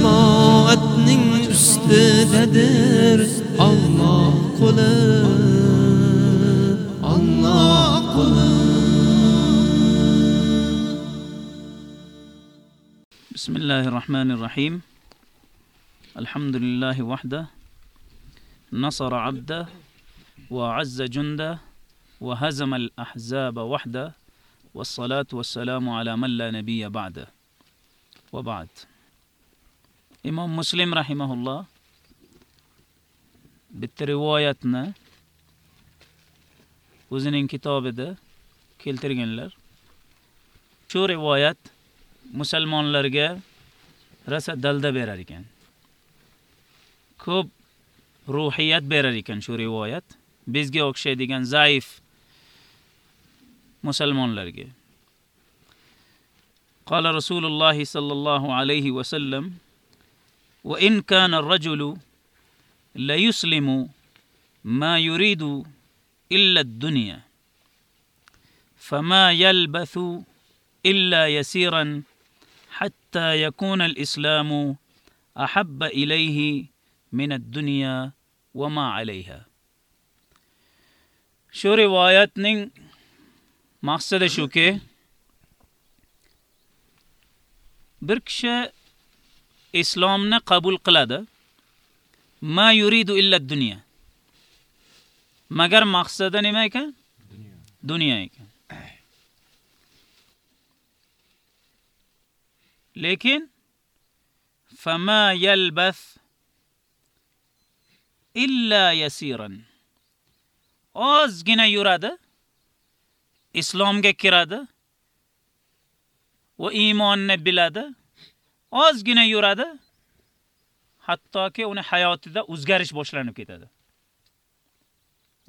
jamoatning ustidadir Alloh qo'li Alloh qo'li بسم الله الرحمن الرحيم. الحمد لله وحده. نصر عبده وعز جنده وهزم الأحزاب وحده. والصلاة والسلام على من لا نبي بعده. وبعد. إمام مسلم رحمه الله bitta rivoyatni o'zining kitobida keltirganlar shu rivoyat musulmonlarga rasa dalda berar ekan ko'p ruhiyat berar ekan shu rivoyat bizga o'xshaydigan zaif musulmonlarga قال رسول الله صلى الله عليه وسلم وإن كان الرجل لا يسلم ما يريد إلا الدنيا فما يلبث إلا يسيرا حتى يكون الإسلام أحب إليه من الدنيا وما عليها. shu rivoyatning maqsadi shuki bir kishi islomni qabul qiladi. Ma yuridu illa dunya. Magar maqsadi nima ekan? Dunyo ekan. Lekin fama yalbath illa yasiran. Ozgina yuradi islomga kiradi va iymonni biladi ozgina yuradi hattoki uni hayotida o'zgarish boshlanib ketadi.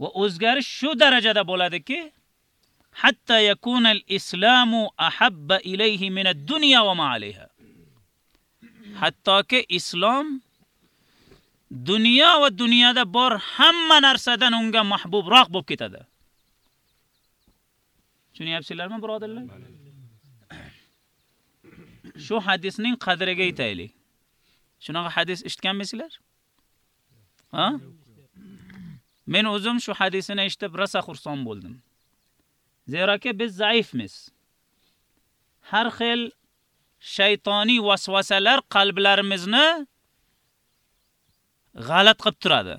Va o'zgarish shu darajada bo'ladiki hatta yakuna al-islamu ahabba ilayhi min ad-dunya wa ma alayha. Hattoki islom dunyo va dunyoda bor hamma narsadan unga mahbubroq bo'lib ketadi. Tushunyapsizlarmi birodarlar? Shu hadisning qadriga yetaylik. Shunaqa hadis eshitganmisizlar? Ha? Men o'zim shu hadisini eshitib rosa xursand bo'ldim. Zeroki biz zaifmiz. Har xil shaytoniy vasvasalar qalblarimizni g'alat qilib turadi.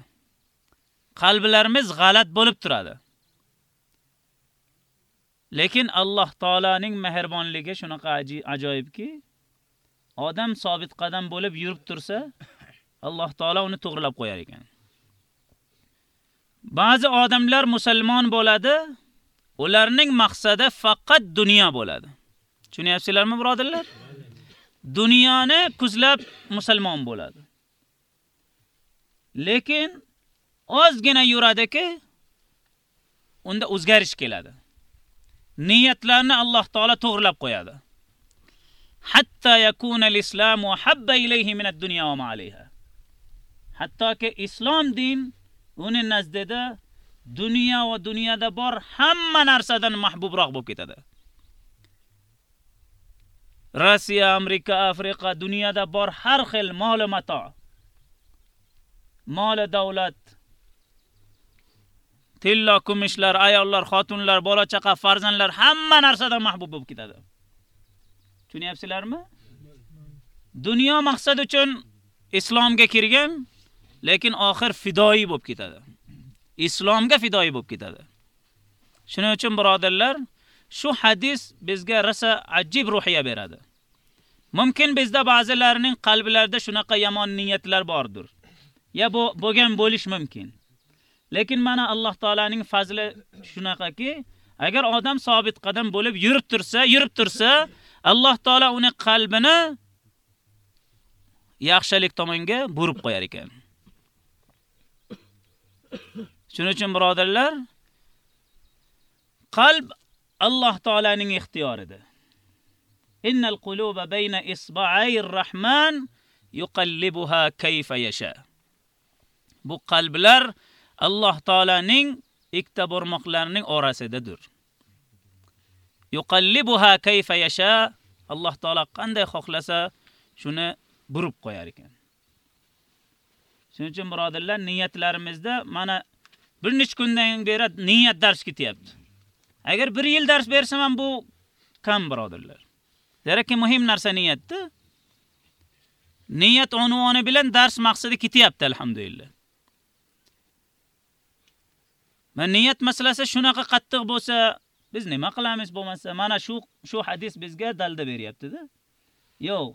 Qalblarimiz g'alat bo'lib turadi. Lekin alloh taolaning mehribonligi shunaqa ajoyibki odam sobit qadam bo'lib yurib tursa alloh taolo uni to'g'rilab qo'yar ekan. Ba'zi odamlar musulmon bo'ladi ularning maqsadi faqat dunyo bo'ladi. Tushunyapsizlarmi birodarlar? Dunyoni kuzlab musulmon bo'ladi. Lekin ozgina yuradiki unda o'zgarish keladi. Niyatlarni alloh taolo to'g'rilab qo'yadi. Hatta yakuna al-islamu habba ilayhi min ad-dunya wa ma alayha hattoki islom din uni nazdida dunyo va dunyoda bor hamma narsadan mahbubroq bo'lib ketadi rossiya amerika afrika dunyoda bor har xil mol mato mol davlat tilla kumushlar ayollar xotinlar bola chaqa farzandlar hamma narsadan mahbub bo'lib ketadi tushunyapsizlarmi dunyo maqsad uchun islomga kirgan lekin oxir fidoi bo'lib ketadi. Islomga fidoi bo'lib ketadi. Shuning uchun birodarlar shu hadis bizga rasa ajib ruhiya beradi. Mumkin bizda ba'zilarining qalblarida shunaqa yomon niyatlar bordir. Ya bu bo'lgan bo'lish mumkin. Lekin mana alloh taolaning fazli shunaqaki agar odam sobit qadam bo'lib yurib tursa yurib tursa alloh taolo uni qalbini yaxshilik tomonga burib qo'yar ekan. Shuning uchun birodarlar, qalb Alloh taolaning ixtiyorida. Innal quluba bayna isba'ayir rahman yuqallibuha kayfa yasha. Bu qalblar Alloh taolaning ikkita barmoqlarining orasidadir. Yuqallibuha kayfa yasha. Alloh taolo qanday xohlasa shuni burib qo'yar ekan. Shuning uchun birodarlar, niyatlarimizda mana bir nech kundan beri niyat dars ketyapti. Agar 1 yil dars bersam ham bu kam birodarlar. Deraki muhim narsa niyatda. Niyat unvoni bilan dars maqsadi ketyapti alhamdulillah. Men niyat masalasi shunaqa qattiq bo'lsa, biz nima qilamiz bo'lmasa, mana shu shu hadis bizga dalda beryapti-da. Yo'q.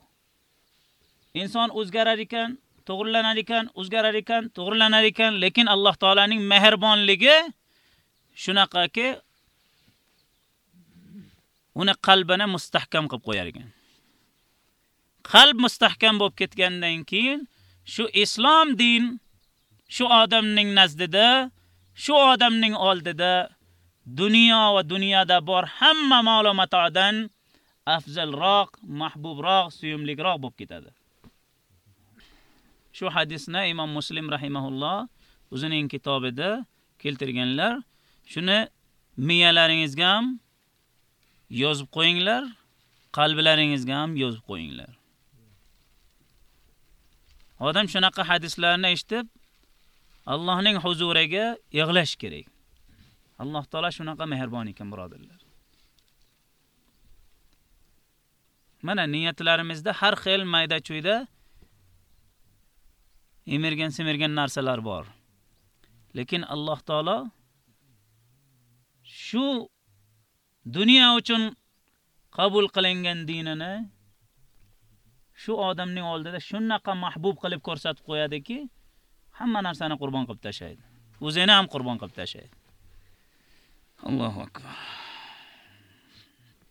Inson o'zgarar ekan, to'g'rilanar ekan, o'zgarar ekan, to'g'rilanar ekan, lekin Alloh taolaning mehribonligi shunaqaki uni qalbini mustahkam qilib qo'yar ekan. Qalb mustahkam bo'lib ketgandan keyin shu islom din shu odamning nazdida, shu odamning oldida dunyo va dunyoda bor hamma ma'lumotdan afzalroq, mahbubroq, suyumliroq bo'lib ketadi. Shu hadisni Imom Muslim rahimahulloh o'zining kitobida keltirganlar. Shuni miyalaringizga ham yozib qo'yinglar, qalblaringizga ham yozib qo'yinglar. Odam shunaqa hadislarni eshitib Allohning huzuriga yig'lash kerak. Alloh taolo shunaqa mehribon ekan, birodarlar. Mana niyatlarimizda har xil mayda-chuyda emirgan semirgan narsalar bor. Lekin Alloh taolo shu dunyo uchun qabul qilingan dinini shu odamning oldida shunaqa mahbub qilib ko'rsatib qo'yadiki, hamma narsani qurbon qilib tashlaydi. O'zini ham qurbon qilib tashlaydi. Allahu akbar.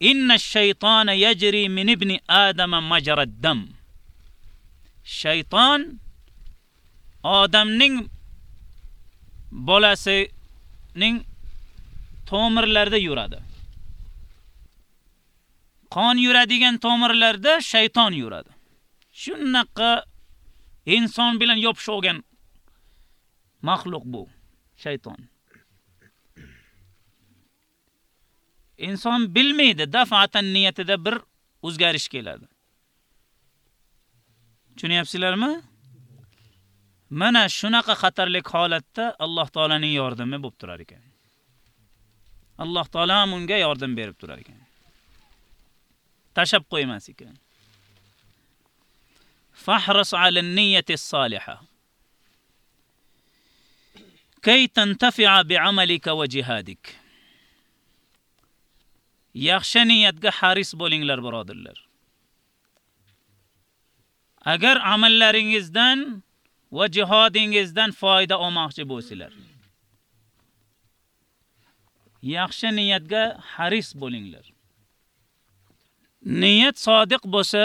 Inna ash-shaytona yajri min ibni adama majra ad-dam. Shayton odamning bolasining tomirlarida yuradi. Qon yuradigan tomirlarda shayton yuradi. Shunaqa inson bilan yopishib olgan mahluq bu shayton. Inson bilmaydi, dafatan niyatida bir o'zgarish keladi. Tushunyapsizlarmi? Mana shunaqa xatarli holatda Alloh taolaning yordami bo'lib turar ekan. Alloh taolo ham unga yordam berib turar ekan. Tashab qo'ymas ekan. Fahris 'ala as-salihah. Kay tantafi'a bi'amalika wa jihadik. Yaxshi niyatga haris bo'linglar, birodirlar. Agar amallaringizdan va jihodingizdan foyda olmoqchi bo'lsanglar, yaxshi niyatga haris bo'linglar. Niyat sodiq bo'lsa,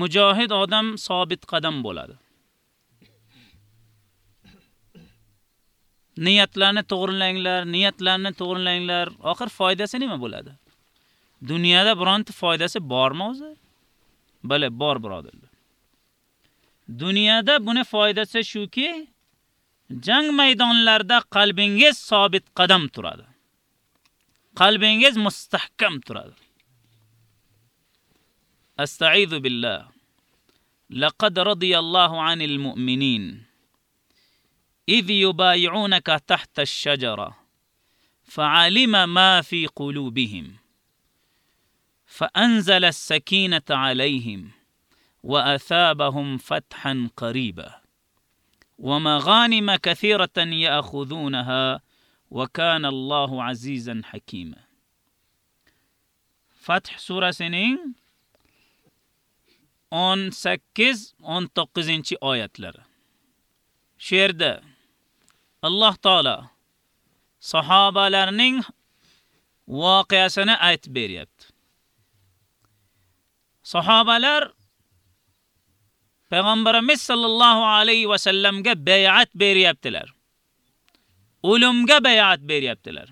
mujohid odam sobit qadam bo'ladi. Niyatlarni to'g'rilanglar, niyatlarni to'g'rilanglar. Oxir foydasi nima bo'ladi? Dunyoda bironta foydasi bormi o'zi? Bale, bor birodarlar. Dunyoda buni foydasi shuki, jang maydonlarida qalbingiz sobit qadam turadi. Qalbingiz mustahkam turadi. Astaizu billah. Laqad radiyallohu anil mu'minin. إذ يبايعونك تحت الشجرة فعلم ما في قلوبهم فأنزل السكينة عليهم وأثابهم فتحا قريبا. ومغانم كثيرة يأخذونها وكان الله عزيزا حكيما. فتح سورة سنين 18 19 oyatlar. Shu yerda Alloh taolo sahobalarning voqeasini aytib beryapti. Sahobalar payg'ambarimiz sollallohu alayhi va sallamga bay'at beryaptilar. O'limga bay'at beryaptilar.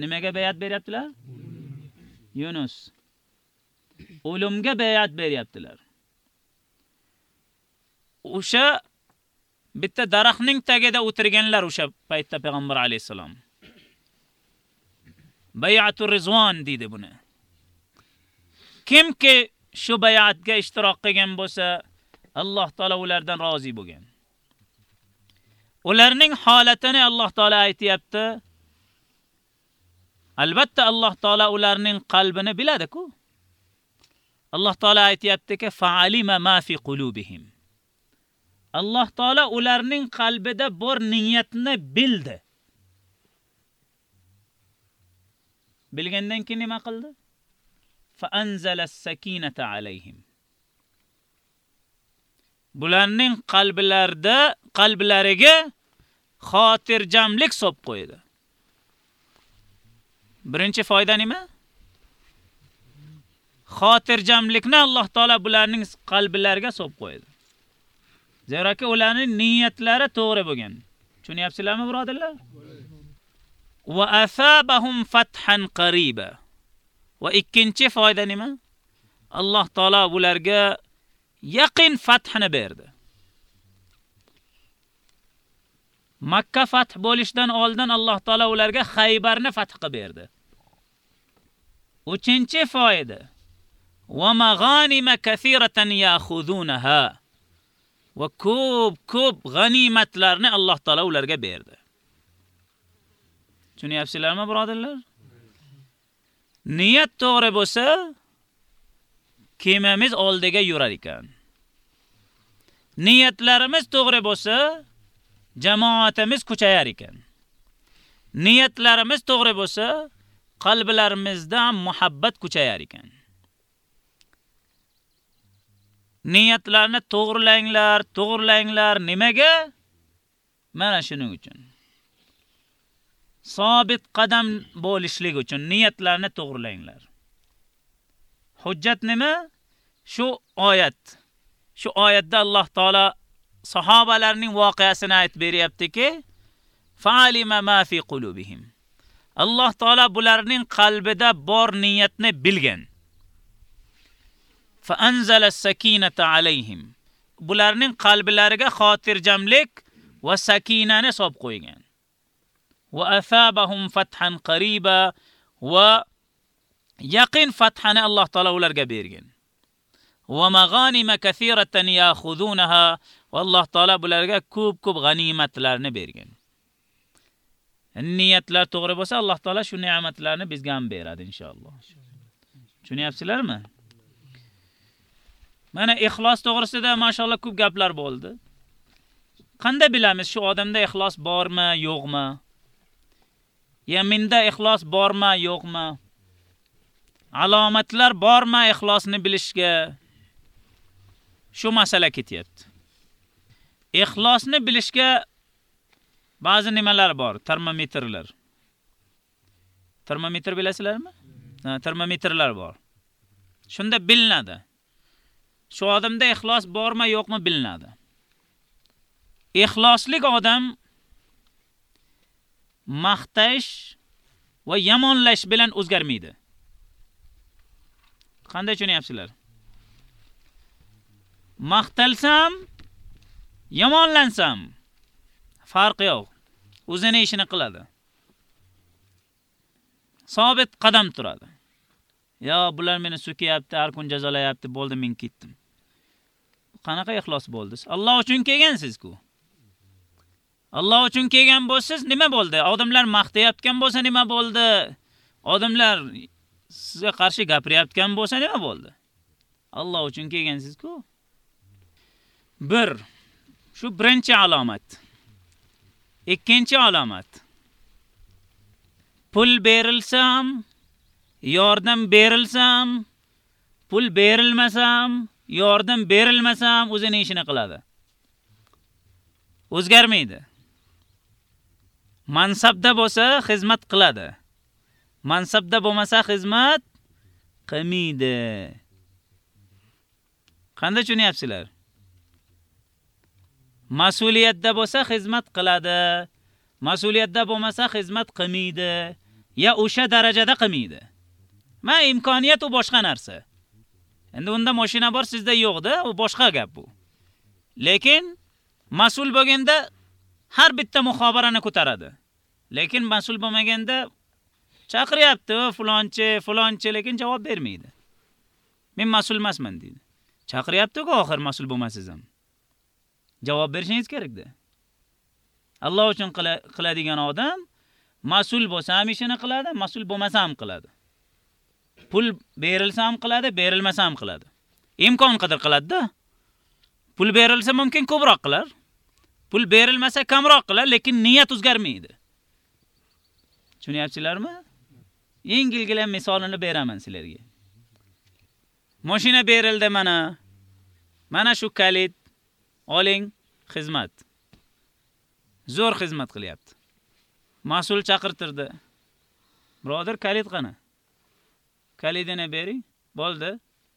Nimaga bay'at beryaptilar? Yunus. O'limga bay'at beryaptilar. O'sha bitta daraxtning tagida o'tirganlar o'sha paytda payg'ambar alayhisalom. bayatu Rizvon deydi buni. Kimki shu bay'atga ishtirok qilgan bo'lsa, Alloh taolo ulardan rozi bo'lgan. Ularning holatini Alloh taolo aytayapti. Albatta Alloh taolo ularning qalbini biladi-ku. Alloh taolo aytayaptiki, fa'alima ma fi qulubihim. Alloh taolo ularning qalbida bor niyatni bildi. Bilgandan keyin nima qildi? Fa anzala as-sakinata alayhim. Bularning qalblarida, qalblariga xotirjamlik so'p qo'ydi. Birinchi foyda nima? Xotirjamlikni Alloh taolo bularning qalblariga so'p qo'ydi. Zeroki ularning niyatlari to'g'ri bo'lgan. Tushunyapsizlarmi, birodarlar? Va asabahum fathan qariba. Va ikkinchi foyda nima? Alloh taolo ularga yaqin fathni berdi. Makka fath bo'lishdan oldin Alloh taolo ularga Xaybarni fath qilib berdi. Uchinchi foyda. Va mag'anima kathiratan ya'khudunha. Va ko'p ko'p g'animatlarni Alloh taolo ularga berdi. Tushunyapsizlarmi, birodarlar? Niyat to'g'ri bo'lsa, kemamiz oldiga yurar ekan. Niyatlarimiz to'g'ri bo'lsa, jamoatimiz kuchayar ekan. Niyatlarimiz to'g'ri bo'lsa, qalblarimizda muhabbat kuchayar ekan. Niyatlarni to'g'rilanglar, to'g'rilanglar. Nimaga? Mana shuning uchun. Sobit qadam bo'lishlik uchun niyatlarni to'g'rilanglar. Hujjat nima? Shu oyat. Shu oyatda Alloh taolo sahobalarning voqeasini aytib beryaptiki, fa'alima ma fi qulubihim. Alloh taolo bularning qalbida bor niyatni bilgan. فانزل السكينه عليهم. Bularning qalblariga xotirjamlik va sakinani solib qo'ygan. Va asabahum fathan qariba va yaqin fathani Alloh taolo ularga bergan. Va mag'anima kathiratan ya'khudunaha va Alloh taolo bularga ko'p-ko'p g'animatlarni bergan. Niyatlar to'g'ri bo'lsa, Alloh taolo shu ne'matlarni bizga ham beradi inshaalloh. Tushunyapsizlarmi? Mana ixlos to'g'risida mashallah ko'p gaplar bo'ldi. Qanday bilamiz shu odamda ixlos bormi, yo'qmi? Yaminda ixlos bormi, yo'qmi? Alomatlar bormi ixlosni bilishga? Shu masala ketyapti. Ixlosni bilishga ba'zi nimalar bor, termometrlar. Termometr bilasizlarmi? Ha, termometrlar bor. Shunda bilinadi. Shu odamda ixlos bormi, yo'qmi bilinadi. Ixloslik odam maqtash va yomonlash bilan o'zgarmaydi. Qanday tushunyapsizlar? Maqtalsam, yomonlansam farqi yo'q. O'zini ishini qiladi. Sobit qadam turadi. Yo, bular meni so'kayapti, har kun jazolayapti, bo'ldi men ketdim. Qanaqa ixlos bo'ldiz? Alloh uchun kelgansiz-ku. Alloh uchun kelgan bo'lsiz, nima bo'ldi? Odamlar maqtayotgan bo'lsa nima bo'ldi? Odamlar sizga qarshi gapirayotgan bo'lsa nima bo'ldi? Alloh uchun kelgansiz-ku. 1. Shu birinchi alomat. Ikkinchi alomat. Pul berilsam, yordam berilsam, pul berilmasam, yordam berilmasa ham o'zini ishini qiladi. O'zgarmaydi. Mansabda bo'lsa xizmat qiladi. Mansabda bo'lmasa xizmat qilmaydi. Qanday tushunyapsizlar? mas'uliyatda bo'lsa xizmat qiladi. Mas'uliyatda bo'lmasa xizmat qilmaydi. Ya o'sha darajada qilmaydi. Ma imkoniyat u boshqa narsa. Endi unda mashina bor, sizda yo'q-da, u boshqa gap bu. Lekin mas'ul bo'lganda har bitta muxobarani ko'taradi. Lekin mas'ul bo'lmaganda chaqiryapti, fulonchi, fulonchi, lekin javob bermaydi. Men mas'ul emasman deydi. Chaqiryapti-ku oxir mas'ul bo'lmasiz ham. Javob berishingiz kerakdi. Alloh uchun qiladigan odam mas'ul bo'lsa ham ishini qiladi, mas'ul bo'lmasa ham qiladi. Pul berilsa ham qiladi, berilmasa ham qiladi. Imkon qadar qiladi-da. Pul berilsa mumkin ko'proq qilar. Pul berilmasa kamroq qilar, lekin niyat o'zgarmaydi. Tushunyapsizlarmi? Yengilgina misolini beraman sizlarga. Mashina berildi mana. Mana shu kalit. Oling, xizmat. Zo'r xizmat qilyapti. Mas'ul chaqirtirdi. Birodar, kalit qani? Kalidini bering. Bo'ldi.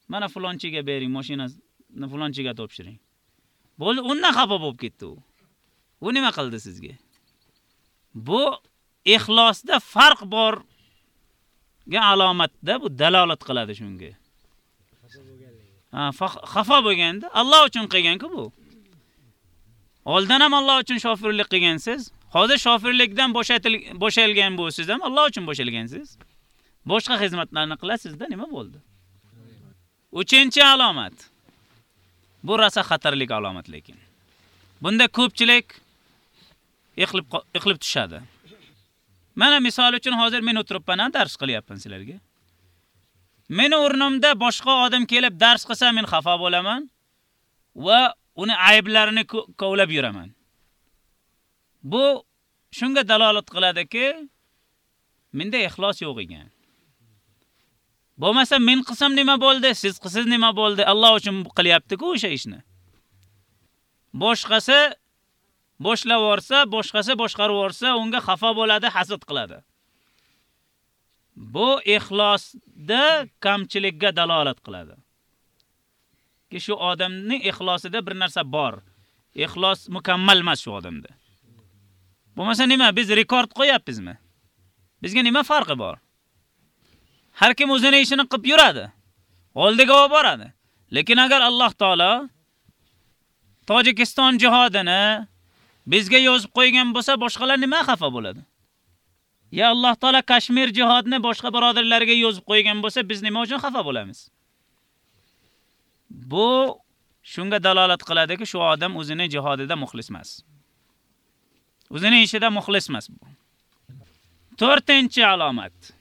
Mana fulonchiga bering, mashinani fulonchiga topshiring. Bo'ldi, undan xafa bo'lib ketdi u. U nima qildi sizga? Bu ixlosda farq bor ga alomatda bu dalolat qiladi shunga. Ha, xafa bo'lganda Alloh uchun qilgan-ku bu. Oldin ham Alloh uchun shofirlik qilgansiz. Hozir shofirlikdan bo'shalgan bo'lsiz ham Alloh uchun bo'shalgansiz. Boshqa xizmatlarni qilasizda nima bo'ldi? Uchinchi alomat. Bu rosa xatarlik alomat lekin. Bunda ko'pchilik iqlib iqlib tushadi. Mana misol uchun hozir men o'tiribman, dars qilyapman sizlarga. Meni o'rnimda boshqa odam kelib dars qilsa men xafa bo'laman va uni ayblarini kovlab yuraman. Bu shunga dalolat qiladiki, menda ixlos yo'q ekan. Bo'lmasa men qilsam nima bo'ldi, siz qilsiz nima bo'ldi? Alloh uchun qilyapti-ku o'sha ishni. Boshqasi boshlab yorsa, boshqasi boshqarib yorsa, unga xafa bo'ladi, hasad qiladi. Bu ixlosda kamchilikka dalolat qiladi. Ki shu odamning ixlosida bir narsa bor. Ixlos mukammal emas shu odamda. Bo'lmasa nima, biz rekord qo'yapmizmi? Bizga nima farqi bor? Har kim o'zining ishini qilib yuradi. Oldiga olib boradi. Lekin agar Alloh taolo Tojikiston jihodini bizga yozib qo'ygan bo'lsa, boshqalar nima xafa bo'ladi? Ya Alloh taolo Kashmir jihodini boshqa birodarlarga yozib qo'ygan bo'lsa, biz nima uchun xafa bo'lamiz? Bu shunga dalolat qiladiki, shu odam o'zining jihodida muxlis emas. O'zining ishida muxlis emas bu. 4-chi alomat.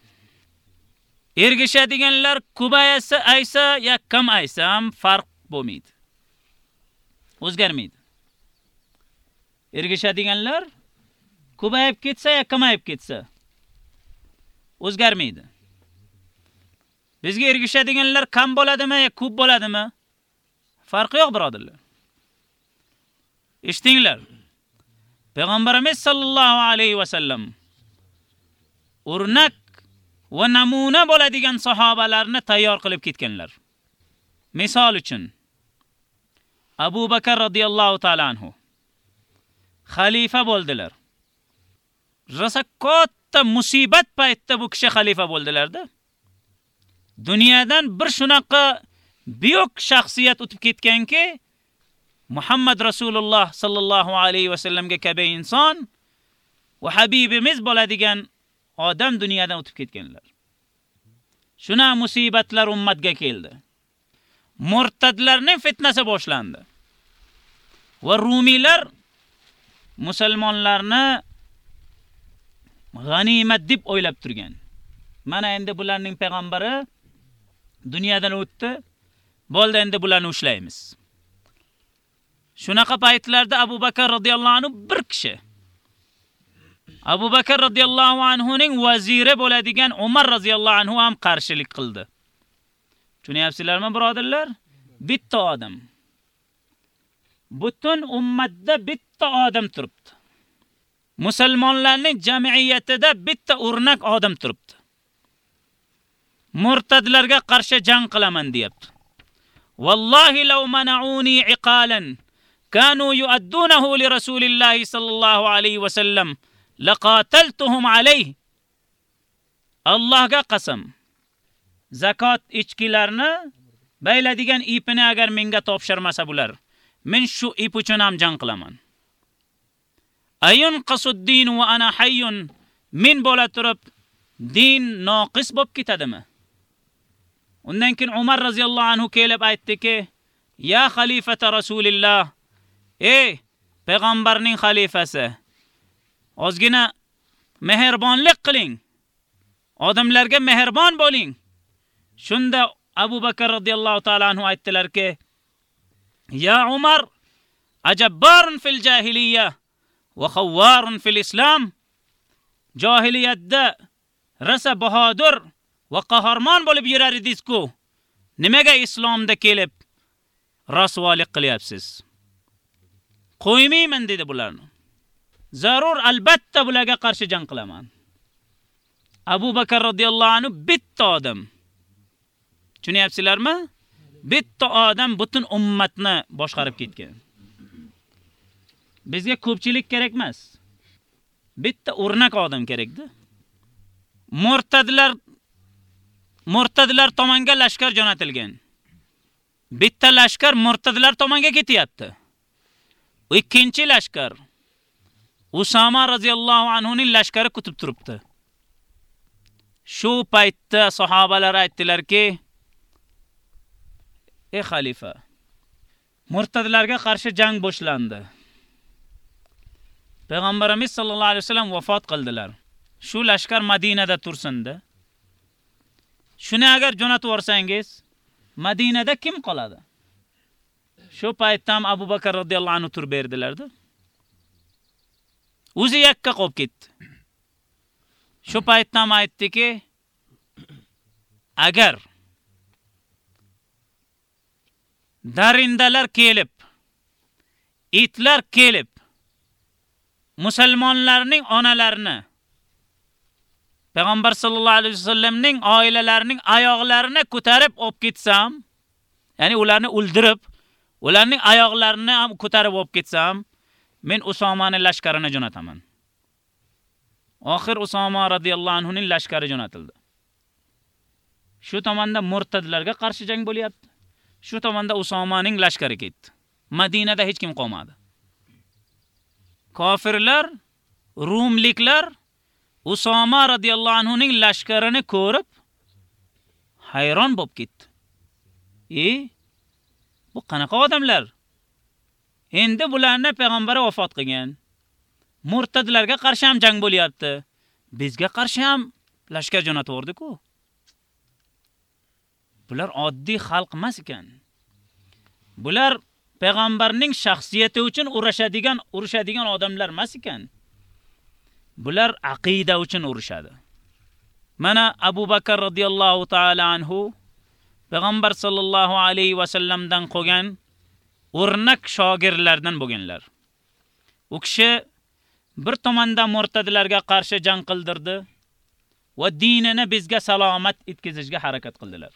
Ergishadiganlar ko'paysa, aysa, ya kam aysa ham farq bo'lmaydi. O'zgarmaydi. Ergishadiganlar ko'payib ketsa, ya kamayib ketsa o'zgarmaydi. Bizga ergishadiganlar kam bo'ladimi yo ko'p bo'ladimi? Farqi yo'q, birodarlar. Eshitinglar. Payg'ambarimiz sollallohu alayhi va sallam o'rnak va namuna bo'ladigan sahobalarni tayyor qilib ketganlar. Misol uchun Abu Bakr radhiyallohu ta'ala anhu xalifa bo'ldilar. Rosa katta musibat paytida bu kishi xalifa bo'ldilar-da. Dunyodan bir shunaqa buyuk shaxsiyat o'tib ketganki, Muhammad Rasululloh sallallohu alayhi va sallamga kabi inson va habibimiz bo'ladigan odam dunyodan o'tib ketganlar. Shuna musibatlar ummatga keldi. Murtadlarning fitnasi boshlandi. Va rumiylar musulmonlarni g'animat deb o'ylab turgan. Mana endi bularning payg'ambari dunyodan o'tdi. Bo'ldi endi bularni ushlaymiz. Shunaqa paytlarda Abu Bakr radhiyallohu anhu bir kishi Abu Bakar radhiyallohu anhu ning vaziri bo'ladigan Umar radhiyallohu anhu ham qarshilik qildi. Tushunyapsizlarmi, birodarlar? Bitta odam. Butun ummatda bitta odam turibdi. Musulmonlarning jamiyatida bitta o'rnak odam turibdi. Murtadlarga qarshi jang qilaman deyapti. Wallahi law mana'uni iqalan كانوا يؤدونه لرسول الله صلى الله عليه وسلم laqataltuhum alayh. Allohga qasam. Zakot ichkilarni bayladigan ipini agar menga topshirmasa bular, men shu ip uchun ham jang qilaman. Ayun qasuddin va ana hayyun. min bo'la turib din noqis bo'lib ketadimi? Undan keyin Umar radhiyallohu anhu kelib aytdiki, "Ya khalifata Rasulilloh, ey payg'ambarning khalifasi, ozgina mehribonlik qiling. Odamlarga mehribon bo'ling." Shunda Abu Bakr radhiyallohu ta'ala anhu aytdilarki: "Ya Umar, ajabbarun fil jahiliyya va khawwarun fil islam." Jahiliyatda rasa bahodir va qahramon bo'lib yurar edingiz-ku. Nimaga islomda kelib rasvolik qilyapsiz? Qo'ymayman dedi bularni. Zarur albatta bularga qarshi jang qilaman. Abu Bakr radhiyallohu anhu bitta odam. Tushunyapsizlarmi? Bitta odam butun ummatni boshqarib ketgan. Bizga ko'pchilik kerak emas. Bitta o'rnak odam kerakdi. Murtadlar murtadlar tomonga lashkar jo'natilgan. Bitta lashkar murtadlar tomonga ketyapti. Ikkinchi lashkar Usama radhiyallohu anhu ning lashkari kutib turibdi. Shu paytda sahobalar aytdilarki: "Ey xalifa, murtadlarga qarshi jang boshlandi. Payg'ambarimiz sollallohu alayhi vasallam vafot qildilar. Shu lashkar Madinada tursinda. Shuni agar jo'natib yuborsangiz Madinada kim qoladi? Shu paytda ham Abu Bakr radhiyallohu anhu turib berdilarda. O'zi yakka qolib ketdi. Shu paytda ham aytdiki, agar darindalar kelib, itlar kelib, musulmonlarning onalarini Payg'ambar sallallohu alayhi vasallamning oilalarining oyoqlarini ko'tarib olib ketsam, ya'ni ularni o'ldirib, ularning oyoqlarini ham ko'tarib olib ketsam, men Usomani lashkarini jo'nataman. Oxir Usoma radhiyallohu anhu ning lashkari jo'natildi. Shu tomonda murtadlarga qarshi jang bo'lyapti. Shu tomonda Usomaning lashkari ketdi. Madinada hech kim qolmadi. Kofirlar, Rumliklar Usoma radhiyallohu anhu ning lashkarini ko'rib hayron bo'lib ketdi. E, bu qanaqa odamlar? Endi bularni payg'ambar vafot qilgan. Murtadlarga qarshi ham jang bo'lyapti. Bizga qarshi ham lashkar jo'nataverdi-ku. Bular oddiy xalq emas ekan. Bular payg'ambarning shaxsiyati uchun urashadigan, urushadigan odamlar emas ekan. Bular aqida uchun urushadi. Mana Abu Bakr radhiyallohu ta'ala anhu payg'ambar sallallohu alayhi va sallamdan qolgan o'rnak shogirdlardan bo'lganlar. U kishi bir tomondan murtadlarga qarshi jang qildirdi va dinini bizga salomat etkizishga harakat qildilar.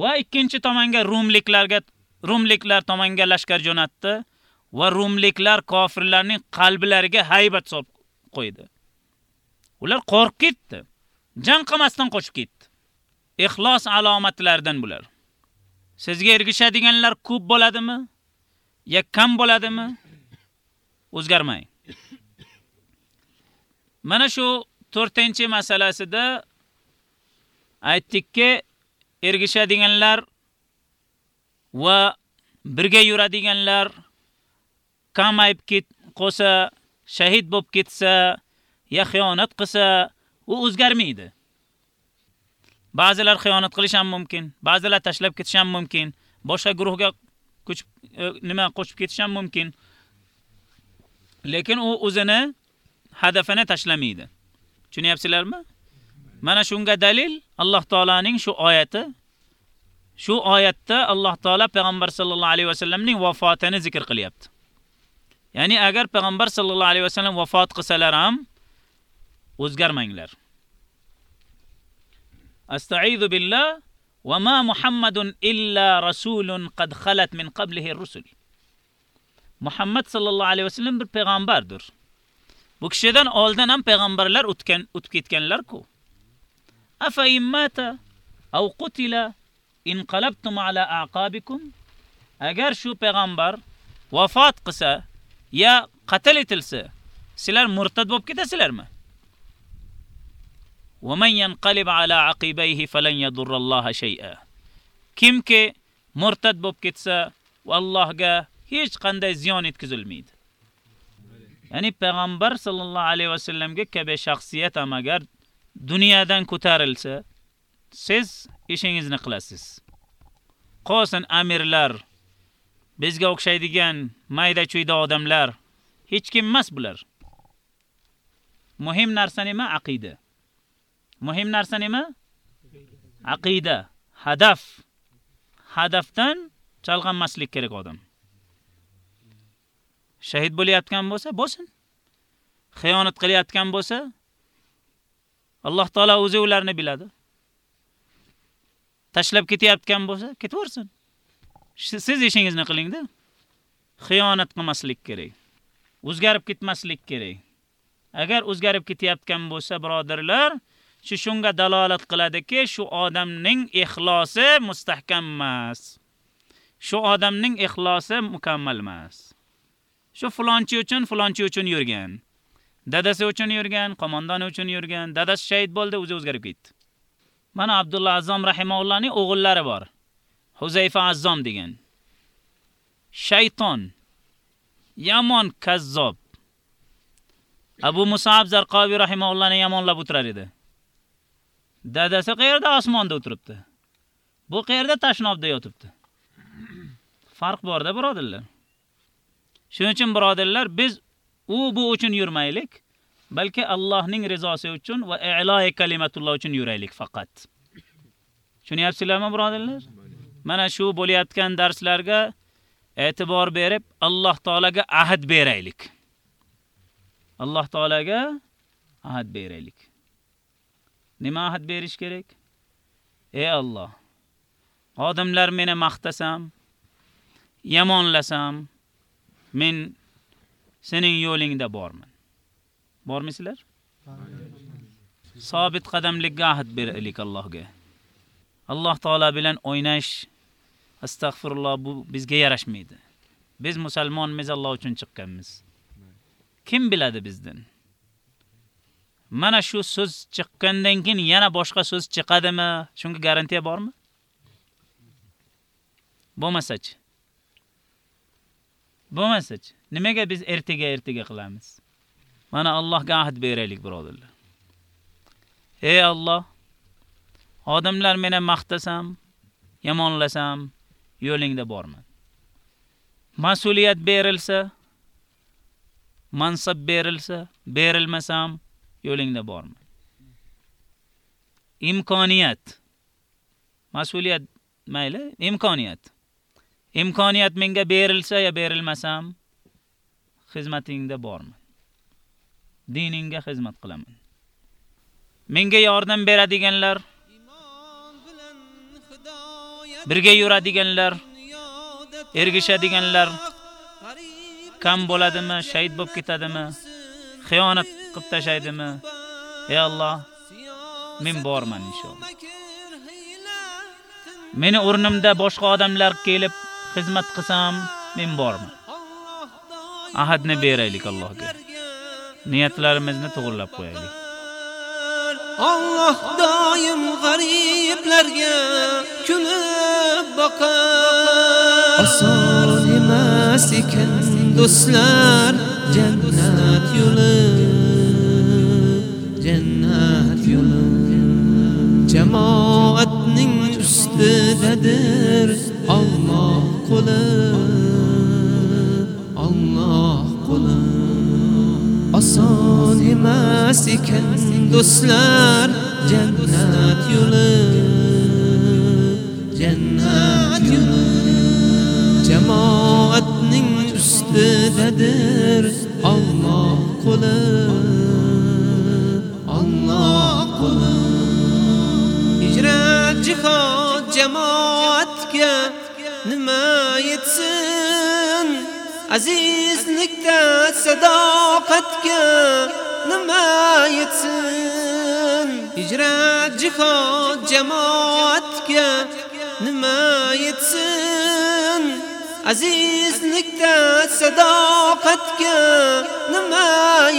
Va ikkinchi tomonga rumliklarga rumliklar tomonga lashkar jo'natdi va rumliklar kofirlarning qalblariga haybat solib qo'ydi. Ular qo'rqib ketdi. Jang qilmasdan qochib ketdi. Ixlos alomatlaridan bular. Sizga ergishadiganlar ko'p bo'ladimi? yo kam bo'ladimi? O'zgarmang. Mana shu 4-masalasida aytdikki, ergishadiganlar va birga yuradiganlar kamayib ket qolsa, shahid bo'lib ketsa, ya xiyonat qilsa, u o'zgarmaydi. Ba'zilar xiyonat qilish ham mumkin, ba'zilar tashlab ketish ham mumkin, boshqa guruhga ko'chib e, nima qo'shib ketish ham mumkin. Lekin u o'zini hadafini tashlamaydi. Tushunyapsizlarmi? Mana shunga dalil Alloh taolaning shu oyati. Shu oyatda Alloh taola payg'ambar sallallohu alayhi vasallamning vafotini zikr qilyapti. Ya'ni agar payg'ambar sallallohu alayhi vasallam vafot qilsalar ham o'zgarmanglar. Astaizu billah Va ma Muhammadun illa rasulun qad khalat min qablihi ar-rusul. Muhammad sallallohu alayhi vasallam bir payg'ambardir. Bu kishidan oldin ham payg'ambarlar o'tgan, o'tib ketganlar-ku. Afa immata aw qutila inqalabtum ala aqabikum? Agar shu payg'ambar vafot qilsa ya qatl etilsa, sizlar murtad bo'lib ketasizlarmi? Va man على عَقِبَيْهِ aqibayhi falan yadurralloha شَيْئًا Kimki murtad bo'lib ketsa, Allohga hech qanday ziyon yetkazilmaydi. Ya'ni payg'ambar sallallohu alayhi vasallamga kabi shaxsiyat ham agar dunyodan ko'tarilsa, siz ishingizni qilasiz. Qo'sin amirlar, bizga o'xshaydigan mayda-chuyda odamlar hech kim emas bular. Muhim narsa nima? Aqida. Muhim narsa nima? Aqida, hadaf. Hadafdan chalg'anmaslik kerak odam. Shahid bo'layotgan bo'lsa, bo'lsin. Xiyonat qilayotgan bo'lsa, Alloh taolo o'zi ularni biladi. Tashlab ketayotgan bo'lsa, ketaversin. Siz ishingizni qiling-da. Xiyonat qilmaslik kerak. O'zgarib ketmaslik kerak. Agar o'zgarib ketayotgan bo'lsa, birodarlar, shu shunga dalolat qiladiki, shu odamning ixlosi mustahkam emas. Shu odamning ixlosi mukammal emas. Shu fulonchi uchun, fulonchi uchun yurgan. Dadasi uchun yurgan, qo'mondoni uchun yurgan, dadasi shahid bo'ldi, o'zi o'zgarib ketdi. Mana Abdulloh Azzom rahimahullohning o'g'illari bor. Huzayfa Azzom degan. Shayton, yomon kazzob. Abu Musab Zarqaviy rahimahullohni yomonlab o'tirar edi. Dadasi qayerda osmonda o'tiribdi. Bu qayerda tashnobda yotibdi. Farq borda, birodirlar. birodarlar. Shuning uchun birodarlar, biz u bu uchun yurmaylik, balki Allohning rizosi uchun va i'lo'i kalimatulloh uchun yuraylik faqat. Tushunyapsizlarmi, birodarlar? Mana shu bo'layotgan darslarga e'tibor berib, Alloh taolaga ahd beraylik. Alloh taolaga ahd beraylik. Nima ahd berish kerak? Ey Alloh, odamlar meni maqtasam, yomonlasam, men sening yo'lingda borman. Bormisizlar? Sobit qadamlikka ahd beraylik Allohga. Alloh taolo bilan o'ynash astag'firulloh bu bizga yarashmaydi. Biz musulmonmiz, Alloh uchun chiqqanmiz. Kim biladi bizdan? Mana shu so'z chiqqandan keyin yana boshqa so'z chiqadimi? Shunga garantiya bormi? Bo'lmasachi? Bo'lmasachi? Nimaga biz ertaga ertaga qilamiz? Mana Allohga ahd beraylik, birodarlar. Ey Alloh, odamlar meni maqtasam, yomonlasam, yo'lingda borman. Mas'uliyat berilsa, mansab berilsa, berilmasam, yo'lingda bormi? Imkoniyat. Mas'uliyat mayli, imkoniyat. Imkoniyat menga berilsa ya berilmasam, xizmatingda borman. Diningga xizmat qilaman. Menga yordam beradiganlar, birga yuradiganlar, ergishadiganlar kam bo'ladimi, shahid bo'lib ketadimi, xiyonat qilib tashaydimi? Ey Alloh, men borman inshaalloh. Meni o'rnimda boshqa odamlar kelib xizmat qilsam, men borman. Ahadni beraylik Allohga. Niyatlarimizni to'g'rilab qo'yaylik. Alloh doim g'ariblarga kulib boqar. Asar emas ekan do'stlar jannat yo'li. Jamoatning ustidadir Alloh qo'li. Alloh qo'li. Oson emas ekan do'stlar jannat yo'li jannat yo'li jamoatning ustidadir Alloh qo'li jamoatga nima yetsin? Azizlikda sadoqatga nima yetsin? Hijrat jihod jamoatga nima yetsin? Azizlikda sadoqatga nima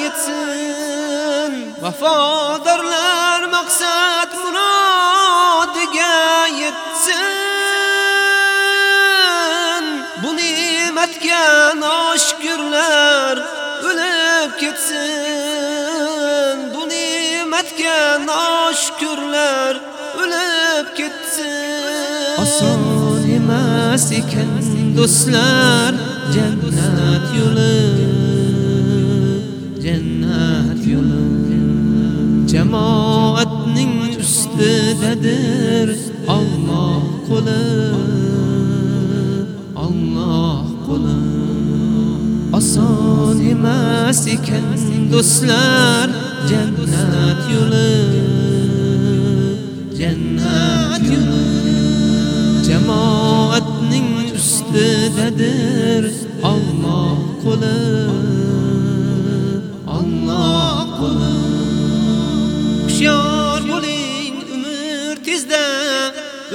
yetsin? Vafodorlar maqsad ne'matga noshkurlar o'lib ketsin. Bu ne'matga noshkurlar o'lib ketsin. Oson emas ekan do'stlar jannat yo'li jannat yo'li. Jamoatning ustidadir Alloh qo'li Alloh qo'li. Oson emas ekan do'stlar jannat yo'li jannat yo'li. Jamoatning ustidadir Alloh qo'li Alloh qo'li. Hushyor bo'ling umr tezda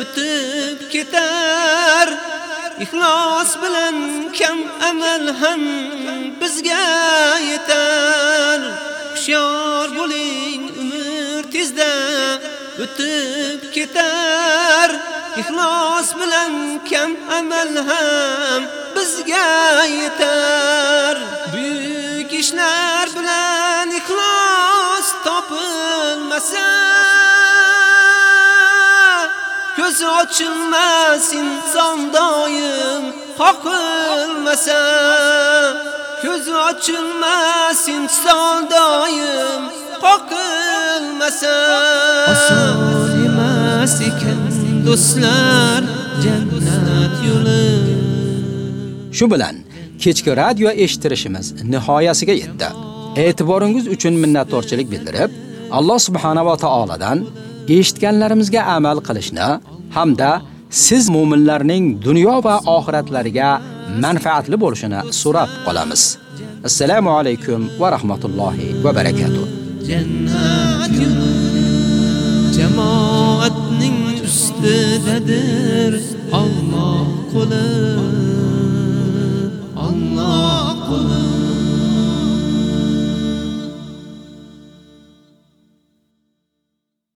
o'tib ketar. Ixlos bilan kam amal ham bizga yetar. Hushyor bo'ling umr tezda o'tib ketar. Ixlos bilan kam amal ham bizga yetar. Buyuk ishlar bilan ixlos topilmasa Ko'z ochilmas inson doim qoqilmasa Ko'z ochilmas inson doim qoqilmasa Oson emas ekan do'stlar jannat yo'li Shu bilan kechki radio eshittirishimiz nihoyasiga yetdi. E'tiboringiz uchun minnatdorchilik bildirib, Alloh subhanahu va taoladan eshitganlarimizga amal qilishni hamda siz mu'minlarning dunyo va oxiratlariga manfaatli bo'lishini so'rab qolamiz. Assalomu alaykum va rahmatullohi va barakatuh. Jannat jamoatning ustidadir Alloh qo'li. Alloh qo'li.